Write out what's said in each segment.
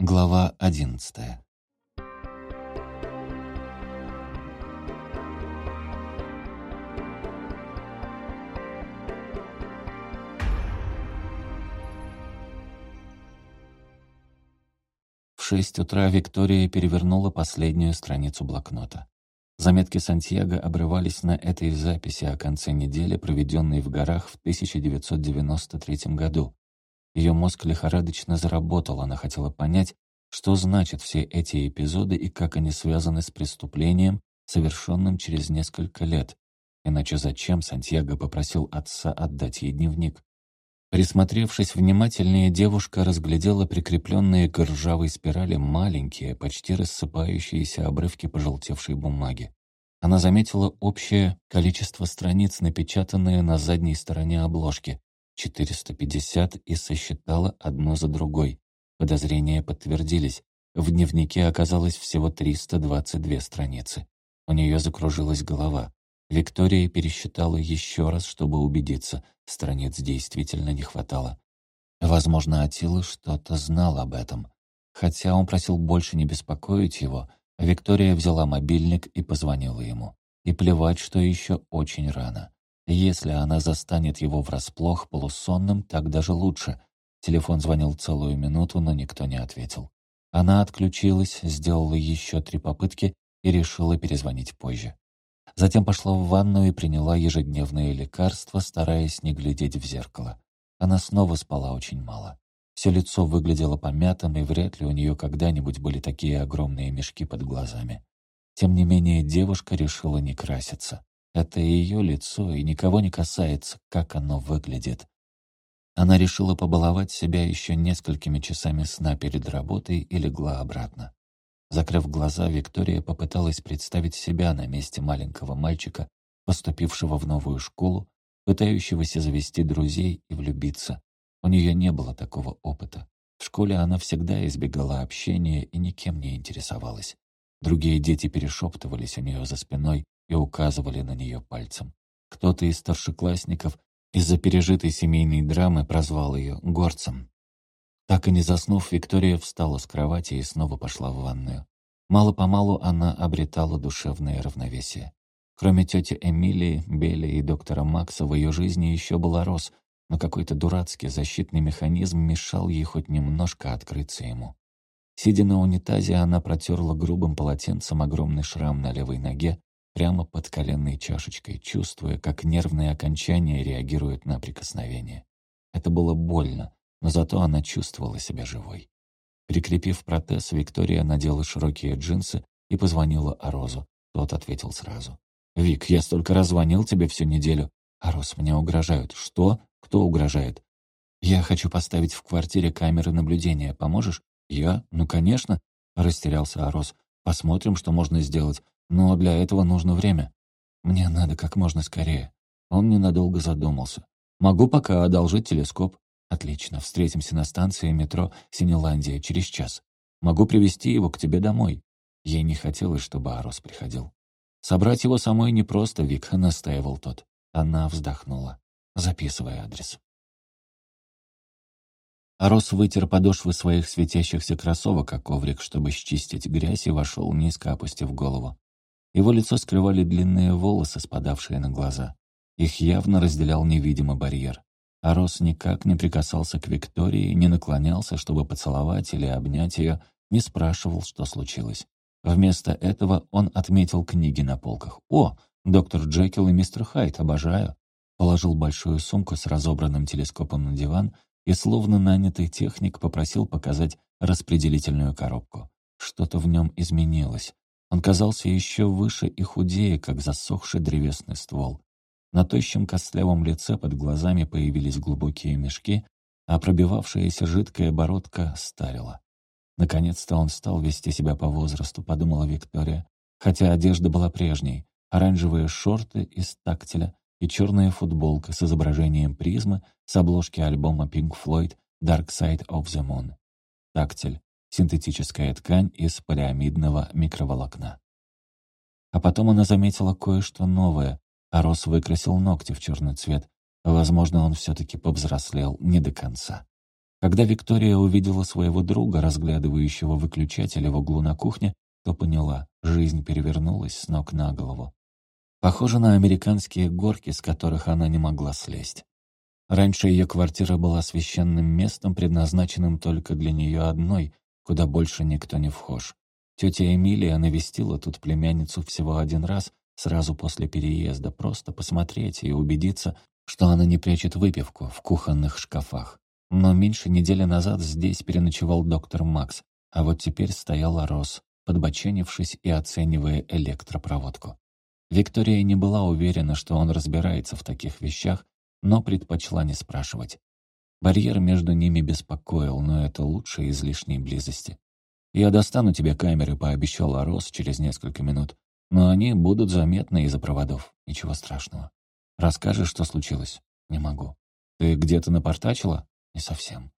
Глава одиннадцатая. В шесть утра Виктория перевернула последнюю страницу блокнота. Заметки Сантьяго обрывались на этой записи о конце недели, проведенной в горах в 1993 году. Ее мозг лихорадочно заработал, она хотела понять, что значат все эти эпизоды и как они связаны с преступлением, совершенным через несколько лет. Иначе зачем Сантьяго попросил отца отдать ей дневник? Присмотревшись внимательнее, девушка разглядела прикрепленные к ржавой спирали маленькие, почти рассыпающиеся обрывки пожелтевшей бумаги. Она заметила общее количество страниц, напечатанные на задней стороне обложки. 450 и сосчитала одну за другой. Подозрения подтвердились. В дневнике оказалось всего 322 страницы. У нее закружилась голова. Виктория пересчитала еще раз, чтобы убедиться, страниц действительно не хватало. Возможно, Атила что-то знал об этом. Хотя он просил больше не беспокоить его, Виктория взяла мобильник и позвонила ему. И плевать, что еще очень рано. Если она застанет его врасплох полусонным, так даже лучше. Телефон звонил целую минуту, но никто не ответил. Она отключилась, сделала еще три попытки и решила перезвонить позже. Затем пошла в ванную и приняла ежедневные лекарства, стараясь не глядеть в зеркало. Она снова спала очень мало. Все лицо выглядело помятым, и вряд ли у нее когда-нибудь были такие огромные мешки под глазами. Тем не менее, девушка решила не краситься. Это ее лицо, и никого не касается, как оно выглядит. Она решила побаловать себя еще несколькими часами сна перед работой и легла обратно. Закрыв глаза, Виктория попыталась представить себя на месте маленького мальчика, поступившего в новую школу, пытающегося завести друзей и влюбиться. У нее не было такого опыта. В школе она всегда избегала общения и никем не интересовалась. Другие дети перешептывались у нее за спиной, и указывали на нее пальцем. Кто-то из старшеклассников из-за пережитой семейной драмы прозвал ее горцем. Так и не заснув, Виктория встала с кровати и снова пошла в ванную. Мало-помалу она обретала душевное равновесие. Кроме тети Эмилии, Белли и доктора Макса в ее жизни еще была Рос, но какой-то дурацкий защитный механизм мешал ей хоть немножко открыться ему. Сидя на унитазе, она протерла грубым полотенцем огромный шрам на левой ноге прямо под коленной чашечкой, чувствуя, как нервные окончания реагируют на прикосновение. Это было больно, но зато она чувствовала себя живой. Прикрепив протез, Виктория надела широкие джинсы и позвонила Арозу. Тот ответил сразу. «Вик, я столько раз звонил тебе всю неделю. Ароз, мне угрожают». «Что? Кто угрожает?» «Я хочу поставить в квартире камеры наблюдения. Поможешь?» «Я? Ну, конечно», — растерялся Арос. «Посмотрим, что можно сделать. Но для этого нужно время. Мне надо как можно скорее. Он ненадолго задумался. Могу пока одолжить телескоп. Отлично, встретимся на станции метро Синеландия через час. Могу привезти его к тебе домой. Ей не хотелось, чтобы Арос приходил. Собрать его самой непросто, Вик, настаивал тот. Она вздохнула, записывая адрес. Арос вытер подошвы своих светящихся кроссовок о коврик, чтобы счистить грязь, и вошел, низко опустив голову. Его лицо скрывали длинные волосы, спадавшие на глаза. Их явно разделял невидимый барьер. А Рос никак не прикасался к Виктории, не наклонялся, чтобы поцеловать или обнять ее, не спрашивал, что случилось. Вместо этого он отметил книги на полках. «О, доктор Джекил и мистер Хайт, обожаю!» Положил большую сумку с разобранным телескопом на диван и, словно нанятый техник, попросил показать распределительную коробку. Что-то в нем изменилось. Он казался еще выше и худее, как засохший древесный ствол. На тощем костлявом лице под глазами появились глубокие мешки, а пробивавшаяся жидкая бородка старила. Наконец-то он стал вести себя по возрасту, подумала Виктория, хотя одежда была прежней. Оранжевые шорты из тактиля и черная футболка с изображением призмы с обложки альбома Pink Floyd «Dark Side of the Moon». Тактиль синтетическая ткань из полиамидного микроволокна. А потом она заметила кое-что новое, а Рос выкрасил ногти в черный цвет. Возможно, он все-таки повзрослел не до конца. Когда Виктория увидела своего друга, разглядывающего выключателя в углу на кухне, то поняла, жизнь перевернулась с ног на голову. Похоже на американские горки, с которых она не могла слезть. Раньше ее квартира была священным местом, предназначенным только для нее одной, куда больше никто не вхож. Тетя Эмилия навестила тут племянницу всего один раз, сразу после переезда, просто посмотреть и убедиться, что она не прячет выпивку в кухонных шкафах. Но меньше недели назад здесь переночевал доктор Макс, а вот теперь стояла Рос, подбоченившись и оценивая электропроводку. Виктория не была уверена, что он разбирается в таких вещах, но предпочла не спрашивать. Барьер между ними беспокоил, но это лучше из лишней близости. «Я достану тебе камеры», — пообещала Рос через несколько минут. «Но они будут заметны из-за проводов. Ничего страшного. Расскажешь, что случилось?» «Не могу». «Ты где-то напортачила?» Не совсем.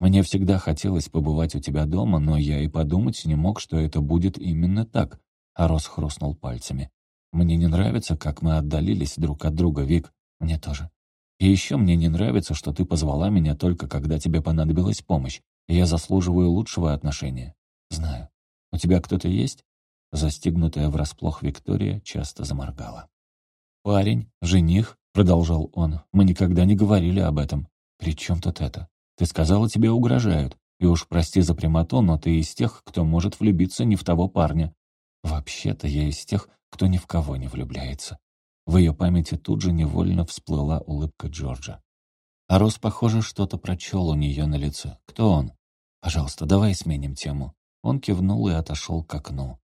Мне всегда хотелось побывать у тебя дома, но я и подумать не мог, что это будет именно так. Рос хрустнул пальцами. Мне не нравится, как мы отдалились друг от друга, Вик. Мне тоже. И еще мне не нравится, что ты позвала меня только когда тебе понадобилась помощь. И я заслуживаю лучшего отношения. Знаю. У тебя кто-то есть? Застигнутая врасплох Виктория часто заморгала. «Парень, жених», — продолжал он, — «мы никогда не говорили об этом. «При чем тут это? Ты сказала, тебе угрожают. И уж прости за прямоту, но ты из тех, кто может влюбиться не в того парня. Вообще-то я из тех, кто ни в кого не влюбляется». В ее памяти тут же невольно всплыла улыбка Джорджа. А Рос, похоже, что-то прочел у нее на лице. «Кто он?» «Пожалуйста, давай сменим тему». Он кивнул и отошел к окну.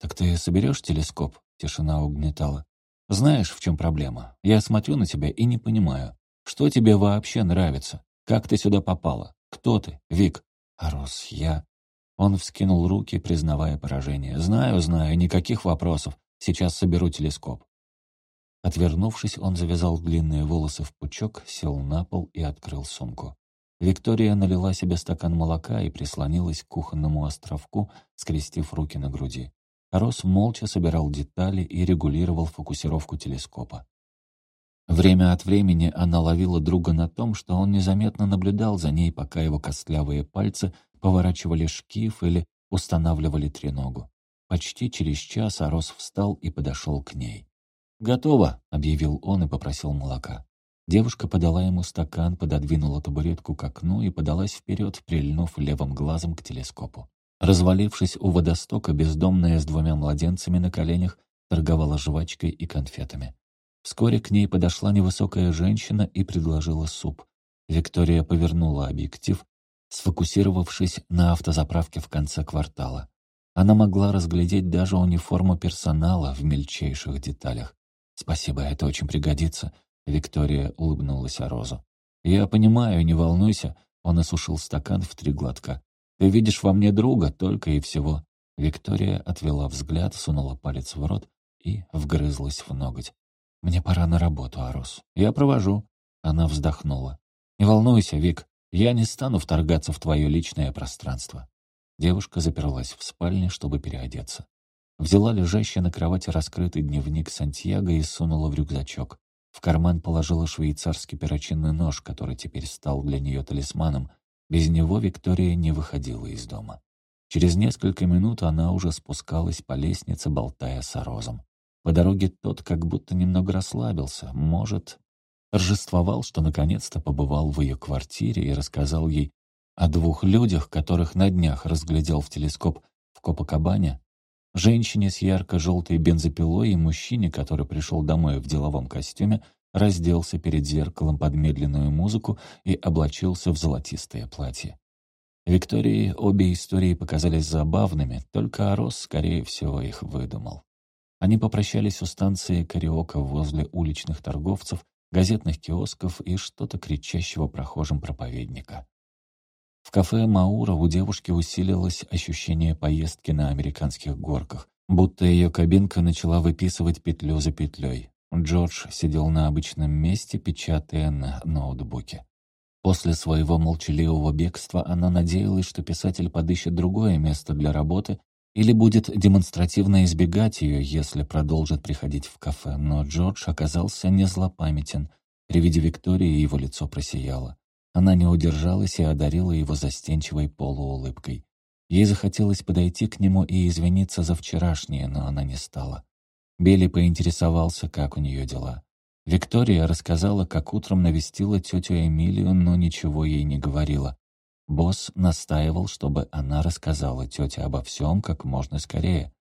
«Так ты соберешь телескоп?» Тишина угнетала. «Знаешь, в чем проблема? Я смотрю на тебя и не понимаю. Что тебе вообще нравится? Как ты сюда попала? Кто ты, Вик?» «Рос, я...» Он вскинул руки, признавая поражение. «Знаю, знаю, никаких вопросов. Сейчас соберу телескоп». Отвернувшись, он завязал длинные волосы в пучок, сел на пол и открыл сумку. Виктория налила себе стакан молока и прислонилась к кухонному островку, скрестив руки на груди. Рос молча собирал детали и регулировал фокусировку телескопа. Время от времени она ловила друга на том, что он незаметно наблюдал за ней, пока его костлявые пальцы поворачивали шкив или устанавливали треногу. Почти через час Арос встал и подошел к ней. «Готово», — объявил он и попросил молока. Девушка подала ему стакан, пододвинула табуретку к окну и подалась вперед, прильнув левым глазом к телескопу. Развалившись у водостока, бездомная с двумя младенцами на коленях торговала жвачкой и конфетами. Вскоре к ней подошла невысокая женщина и предложила суп. Виктория повернула объектив, сфокусировавшись на автозаправке в конце квартала. Она могла разглядеть даже униформу персонала в мельчайших деталях. «Спасибо, это очень пригодится», — Виктория улыбнулась Розу. «Я понимаю, не волнуйся», — он осушил стакан в три глотка. «Ты видишь во мне друга, только и всего». Виктория отвела взгляд, сунула палец в рот и вгрызлась в ноготь. «Мне пора на работу, Арус. Я провожу». Она вздохнула. «Не волнуйся, Вик, я не стану вторгаться в твое личное пространство». Девушка заперлась в спальне, чтобы переодеться. Взяла лежащий на кровати раскрытый дневник Сантьяго и сунула в рюкзачок. В карман положила швейцарский перочинный нож, который теперь стал для нее талисманом. Без него Виктория не выходила из дома. Через несколько минут она уже спускалась по лестнице, болтая с Орозом. По дороге тот как будто немного расслабился, может, торжествовал, что наконец-то побывал в ее квартире и рассказал ей о двух людях, которых на днях разглядел в телескоп в Копакабане, женщине с ярко-желтой бензопилой и мужчине, который пришел домой в деловом костюме, разделся перед зеркалом под медленную музыку и облачился в золотистое платье. Виктории обе истории показались забавными, только Арос, скорее всего, их выдумал. Они попрощались у станции Кариока возле уличных торговцев, газетных киосков и что-то кричащего прохожим проповедника. В кафе Маура у девушки усилилось ощущение поездки на американских горках, будто ее кабинка начала выписывать петлю за петлей. Джордж сидел на обычном месте, печатая на ноутбуке. После своего молчаливого бегства она надеялась, что писатель подыщет другое место для работы или будет демонстративно избегать ее, если продолжит приходить в кафе, но Джордж оказался не злопамятен. При виде Виктории его лицо просияло. Она не удержалась и одарила его застенчивой полуулыбкой. Ей захотелось подойти к нему и извиниться за вчерашнее, но она не стала. Билли поинтересовался, как у нее дела. Виктория рассказала, как утром навестила тетю Эмилию, но ничего ей не говорила. Босс настаивал, чтобы она рассказала тете обо всем как можно скорее.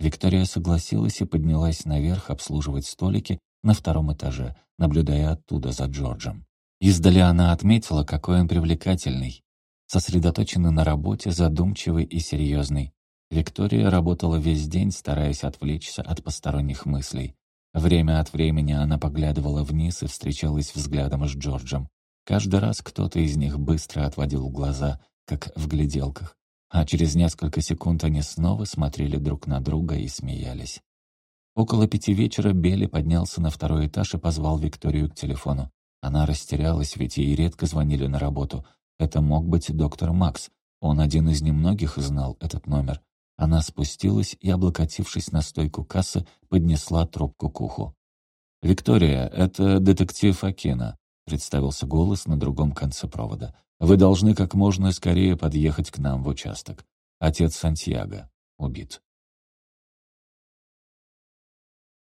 Виктория согласилась и поднялась наверх обслуживать столики на втором этаже, наблюдая оттуда за Джорджем. Издали она отметила, какой он привлекательный, сосредоточенный на работе, задумчивый и серьезный. Виктория работала весь день, стараясь отвлечься от посторонних мыслей. Время от времени она поглядывала вниз и встречалась взглядом с Джорджем. Каждый раз кто-то из них быстро отводил глаза, как в гляделках, а через несколько секунд они снова смотрели друг на друга и смеялись. Около пяти вечера Белли поднялся на второй этаж и позвал Викторию к телефону. Она растерялась, ведь ей редко звонили на работу. Это мог быть доктор Макс. Он один из немногих знал этот номер. Она спустилась и, облокотившись на стойку кассы, поднесла трубку к уху. «Виктория, это детектив Акина», — представился голос на другом конце провода. «Вы должны как можно скорее подъехать к нам в участок. Отец Сантьяго убит».